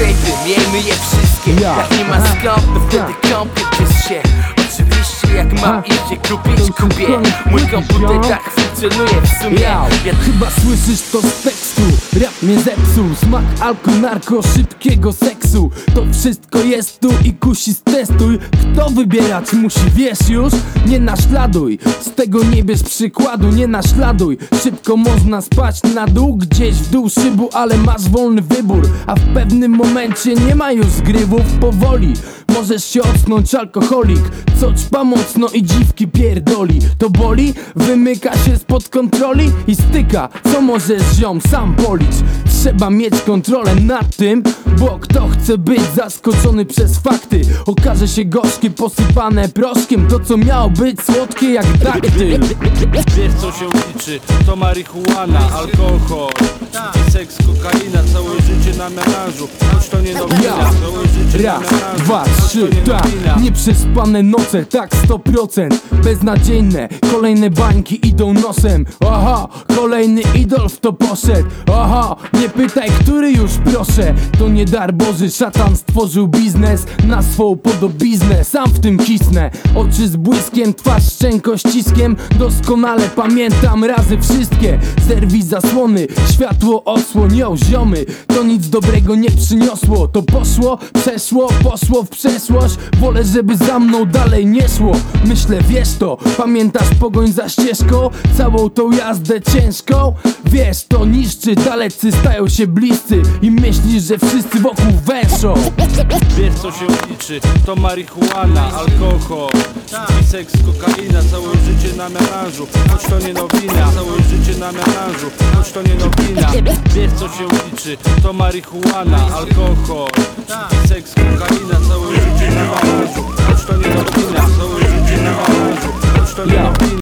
hejty, miejmy je wszystkie Ja. Jak nie ma skąd, to wtedy kąpię się Oczywiście jak ma Ha. idzie kupić, kupię Mój komputer tak funkcjonuje w sumie. Ja Chyba słyszysz to z tekstu Mnie zepsuł Smak alko, narko, szybkiego seksu. To wszystko jest tu i kusi stestuj Kto wybierać musi, wiesz już? Nie naśladuj. Z tego nie bierz przykładu, nie naśladuj. Szybko można spać na dół Gdzieś w dół szybu, ale masz wolny wybór. A w pewnym momencie nie ma już zgrywów powoli Możesz się ocknąć alkoholik Co ćpa mocno i dziwki pierdoli. To boli? Wymyka się spod kontroli i styka. Co możesz ziom sam polić Trzeba mieć kontrolę nad tym Bo kto chce być zaskoczony przez fakty? Okaże się gorzkie posypane proszkiem. To co miało być słodkie jak daktyl Wiesz co się liczy, to marihuana, alkohol. I seks, kokaina, całe życie na melanżu. Choć to nie nowina, Ja. całe życie na Raz, melanżu. dwa, trzy, tak. Nieprzespane noce, tak 100% Beznadziejne, kolejne bańki idą nosem. Aha, kolejny idol w to poszedł. Aha, nie pytaj, który już proszę. To nie dar Boży, szatan stworzył biznes Na swą podobiznę, sam w tym kisnę Oczy z błyskiem, twarz szczęko ściskiem. Doskonale pamiętam razy wszystkie. Serwis zasłony, światło odsłonią ziomy. To nic dobrego nie przyniosło. To poszło, przeszło, poszło w przeszłość. Wolę, żeby za mną dalej nie szło. Myślę, wiesz to, pamiętasz pogoń za ścieżką? Całą tą jazdę ciężką? Wiesz, to niszczy, dalecy stają się bliscy I myślisz, że wszyscy wokół węszą Wiesz co się liczy, to marihuana, alkohol. Seks, kokaina, całe życie na melanżu. Choć to nie nowina, całe życie na melanżu. Choć to nie nowina. Wiesz co się liczy, to marihuana, alkohol. Seks,